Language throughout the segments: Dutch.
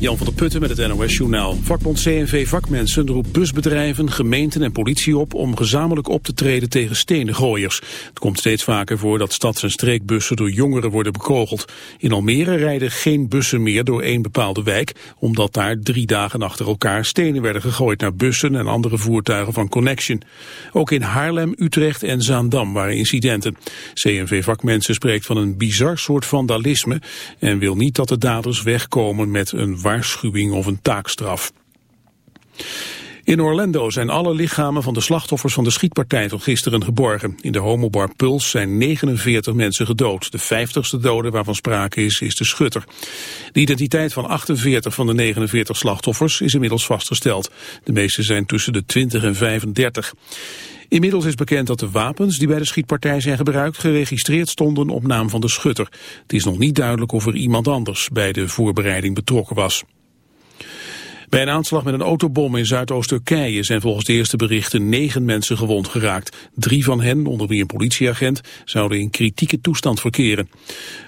Jan van der Putten met het NOS-journaal. Vakbond CNV Vakmensen roept busbedrijven, gemeenten en politie op... om gezamenlijk op te treden tegen stenengooiers. Het komt steeds vaker voor dat stads- en streekbussen door jongeren worden bekogeld. In Almere rijden geen bussen meer door één bepaalde wijk... omdat daar drie dagen achter elkaar stenen werden gegooid... naar bussen en andere voertuigen van Connection. Ook in Haarlem, Utrecht en Zaandam waren incidenten. CNV Vakmensen spreekt van een bizar soort vandalisme... en wil niet dat de daders wegkomen met een waarschuwing of een taakstraf. In Orlando zijn alle lichamen van de slachtoffers van de schietpartij van gisteren geborgen. In de homobar Puls zijn 49 mensen gedood. De 50ste dode waarvan sprake is, is de schutter. De identiteit van 48 van de 49 slachtoffers is inmiddels vastgesteld. De meeste zijn tussen de 20 en 35. Inmiddels is bekend dat de wapens die bij de schietpartij zijn gebruikt geregistreerd stonden op naam van de schutter. Het is nog niet duidelijk of er iemand anders bij de voorbereiding betrokken was. Bij een aanslag met een autobom in Zuidoost-Turkije zijn volgens de eerste berichten negen mensen gewond geraakt. Drie van hen, onder wie een politieagent, zouden in kritieke toestand verkeren.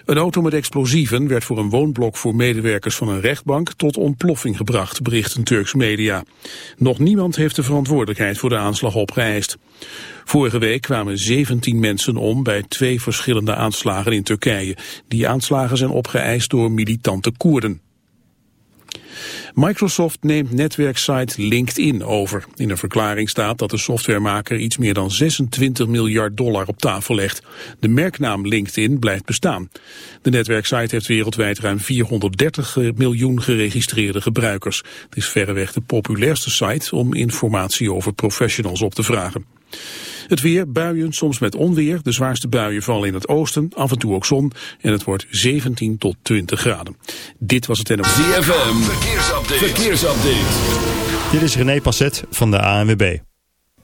Een auto met explosieven werd voor een woonblok voor medewerkers van een rechtbank tot ontploffing gebracht, berichten Turks media. Nog niemand heeft de verantwoordelijkheid voor de aanslag opgeëist. Vorige week kwamen 17 mensen om bij twee verschillende aanslagen in Turkije. Die aanslagen zijn opgeëist door militante Koerden. Microsoft neemt netwerksite LinkedIn over. In een verklaring staat dat de softwaremaker iets meer dan 26 miljard dollar op tafel legt. De merknaam LinkedIn blijft bestaan. De netwerksite heeft wereldwijd ruim 430 miljoen geregistreerde gebruikers. Het is verreweg de populairste site om informatie over professionals op te vragen. Het weer, buien, soms met onweer. De zwaarste buien vallen in het oosten, af en toe ook zon. En het wordt 17 tot 20 graden. Dit was het NOS. ZFM, verkeersupdate. verkeersupdate. Dit is René Passet van de ANWB.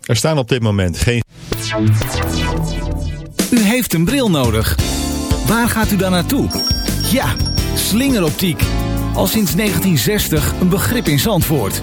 Er staan op dit moment geen... U heeft een bril nodig. Waar gaat u dan naartoe? Ja, slingeroptiek. Al sinds 1960 een begrip in Zandvoort.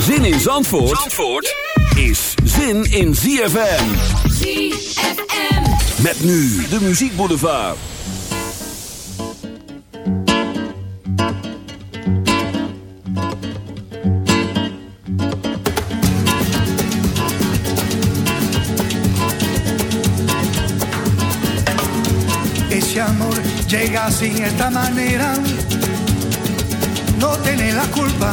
Zin in Zandvoort, Zandvoort is zin in ZFM. ZFM. Met nu de muziekboulevard. Ese amor llega así, esta manera, no tiene la culpa.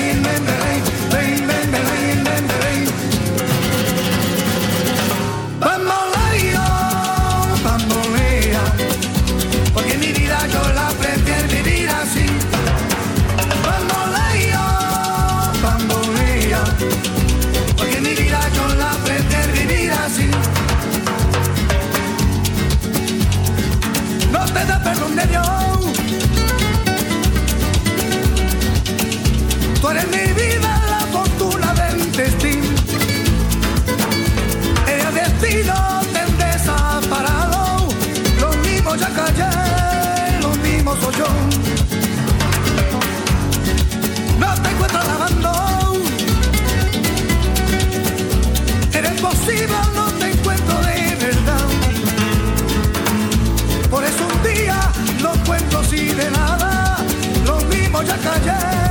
candeia.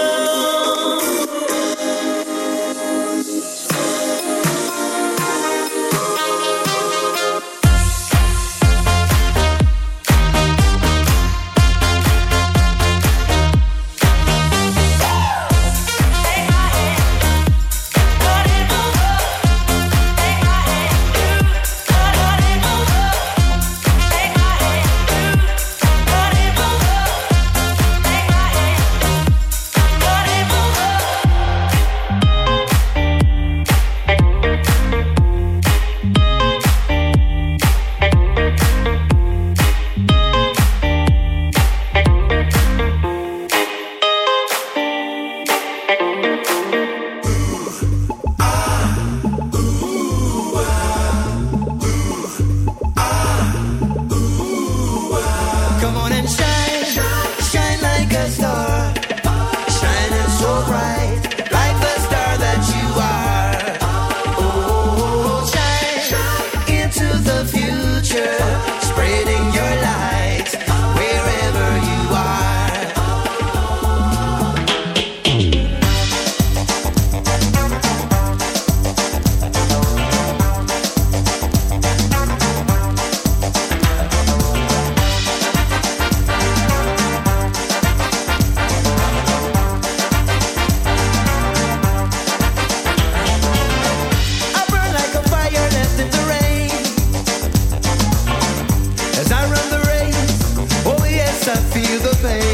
I feel the pain.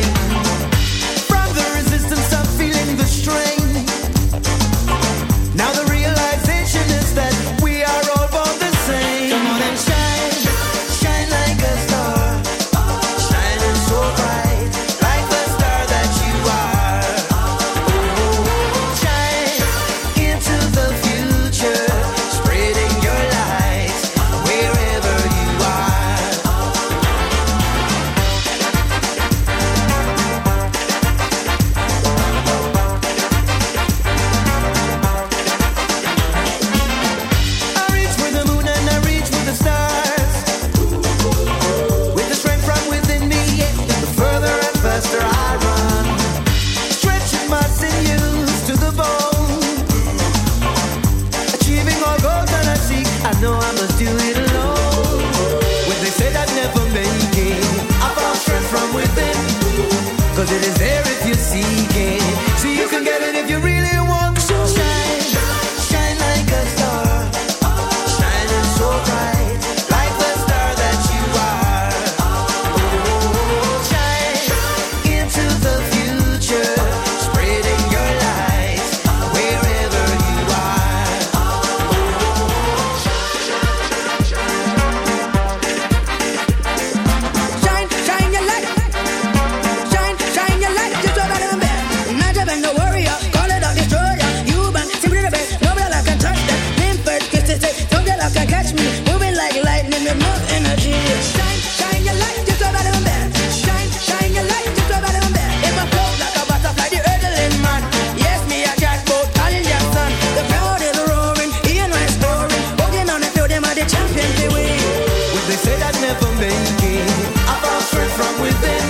thinking. I found strength from within.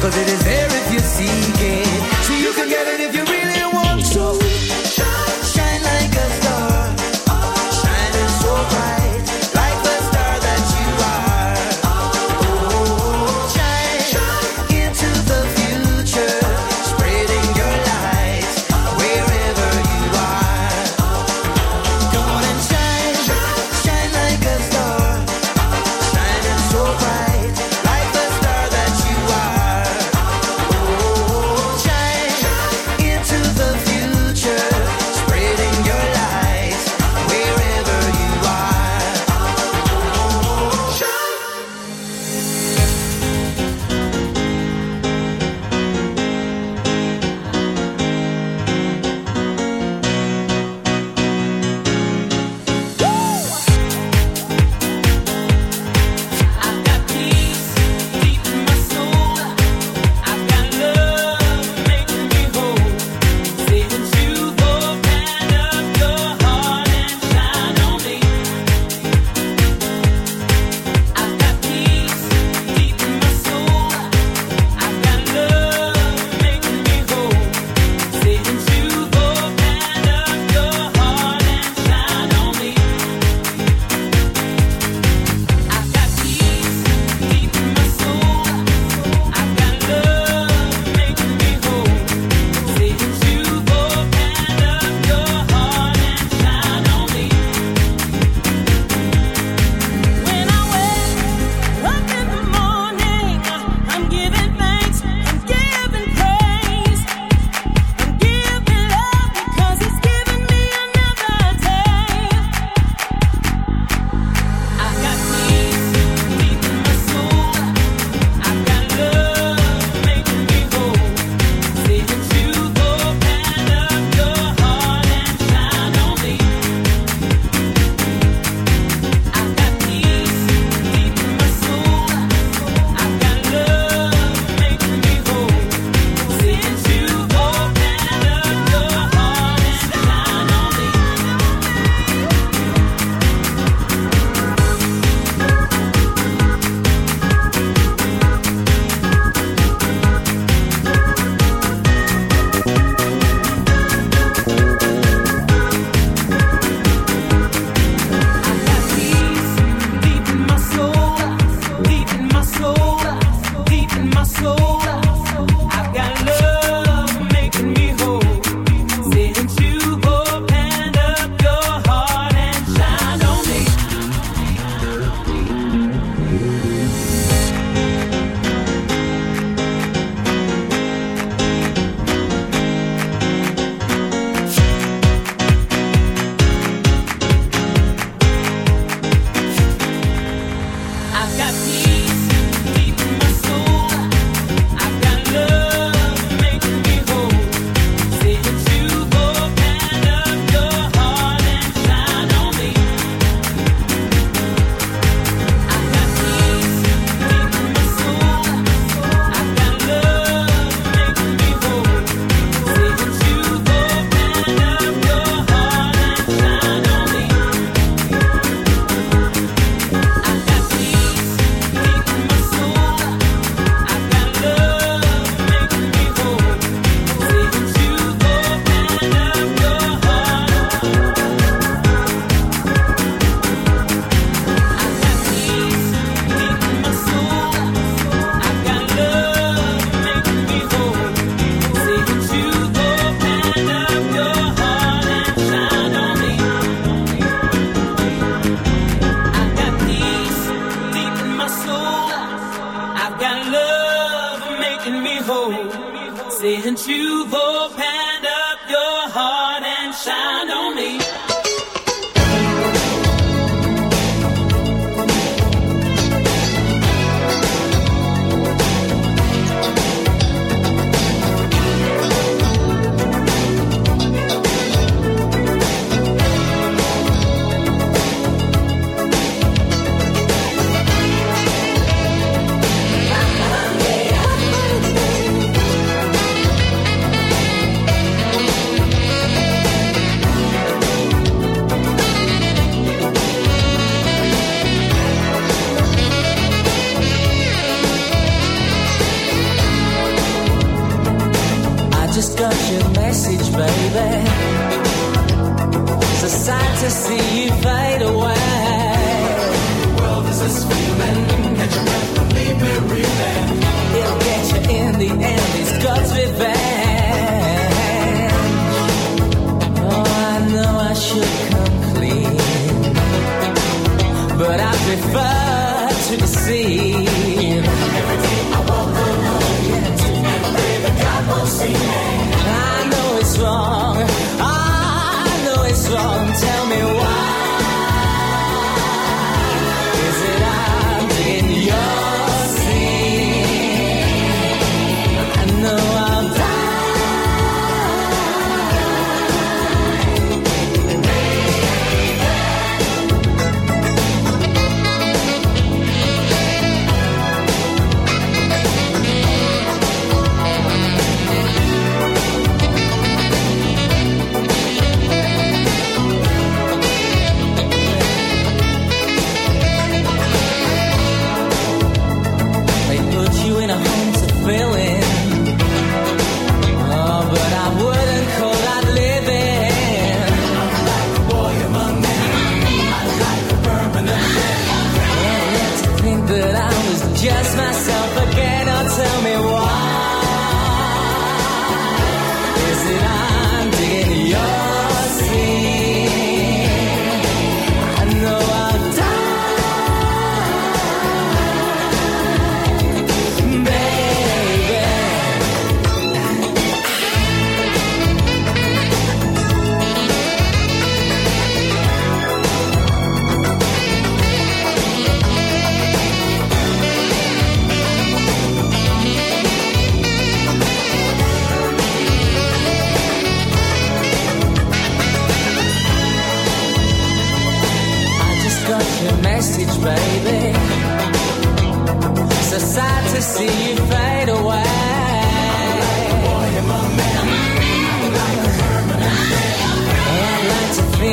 Cause it is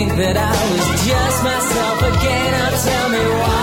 think that I was just myself again. Now tell me why.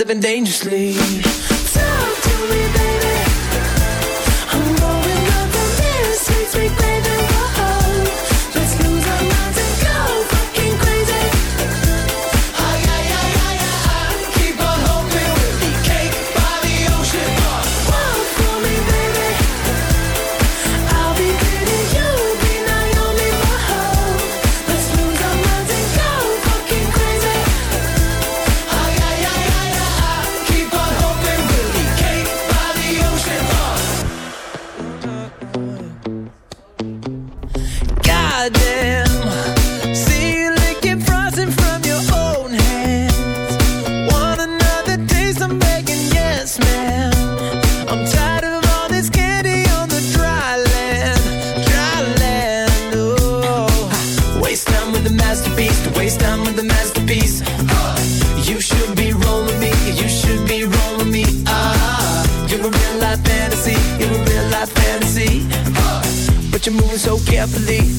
Living dangerously.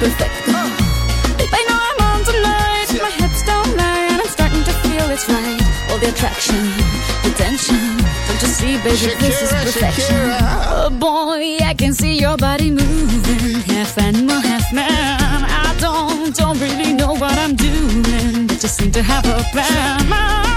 Perfect. Babe, I know I'm on tonight, my hips don't lie, and I'm starting to feel it's right. All the attraction, the tension. Don't you see, baby, this is perfection. Shakira. Oh boy, I can see your body moving, half animal, half man. I don't, don't really know what I'm doing, but just seem to have a plan. My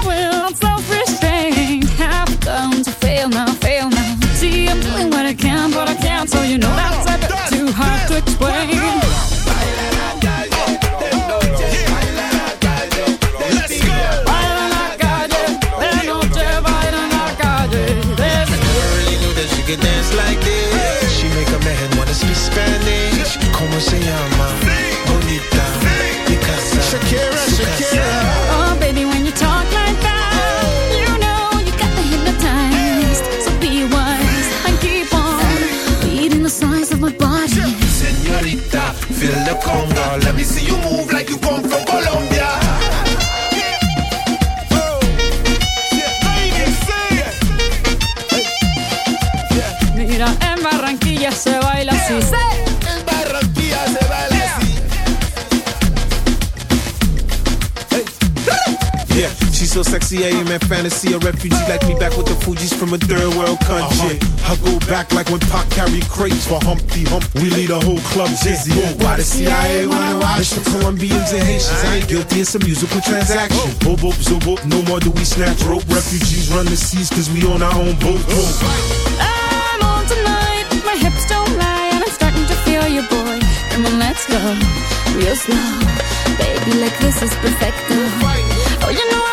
she's so sexy, I am in fantasy. A refugee like me back with the Fuji's from a third world country. Uh-huh. I go back like when Pac carried crates for Humpty Hump. We lead a whole club dizzy. Why the CIA wanna watch? It's the Colombians and Haitians. I ain't guilty, it's a musical transaction. Oh. Boop, boop, zoop, boop. No more do we snatch rope. Refugees run the seas cause we on our own boat. Oh. I'm on tonight, my hips don't lie, and I'm starting to feel you, boy. Come on, let's go real slow. Baby, like this is perfecto. Oh, you know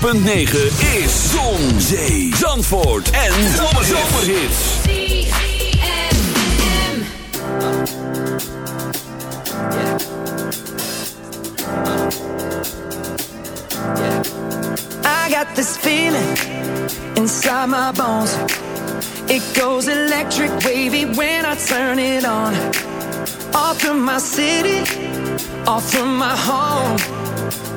106.9 is Zon, Zee, Zandvoort en Zomerhits. I got this feeling inside my bones. It goes electric wavy when I turn it on. Off from my city, off from my home.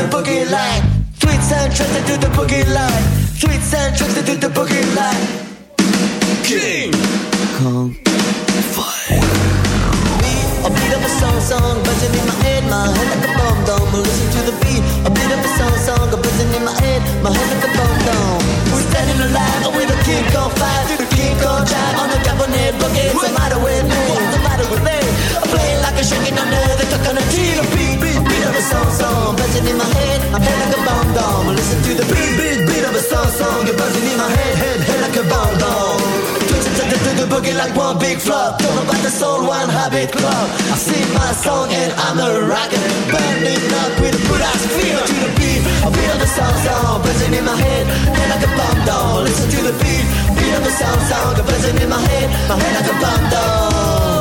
The boogie line. Tweets and tricks to the boogie line. Tweets and tricks to the boogie line. King Kong A beat of a song, song, buzzing in my head, my head like a bomb dome. Listen to the beat, a beat of a song, song, buzzing in my head, my head like a bomb dome. We're standing alive with a king on fire, the king on drive on the Japanese boogie. What's the matter with me? What's the matter with me? I'm playing like a shaking under the coconut beat, beat, beat of a song, song, buzzing in my head, my head like a bomb dome. Listen to the beat, beat, beat of a song, song, you're buzzing in my head, head, head like a bomb dome. Twitching to the, to the boogie like one big flop. Don't know about the soul, one habit club. I sing my song and I'm a rocker. Burning up with a put ass feel to the beat. A beat of the song, song, buzzing in my head, head like a bomb down. Listen to the beat, beat of the song, song, buzzing in my head, my head like a bomb down.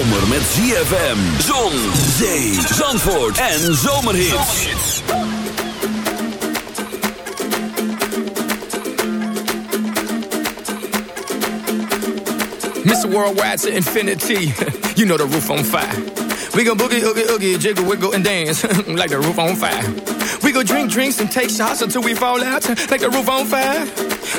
zomer met ZFM, zon, zee, zandvoort en. Mr. Worldwide to infinity. you know the roof on fire. We gon' boogie, oogie, oogie, jiggle, wiggle, and dance like the roof on fire. We go drink drinks and take shots until we fall out like the roof on fire.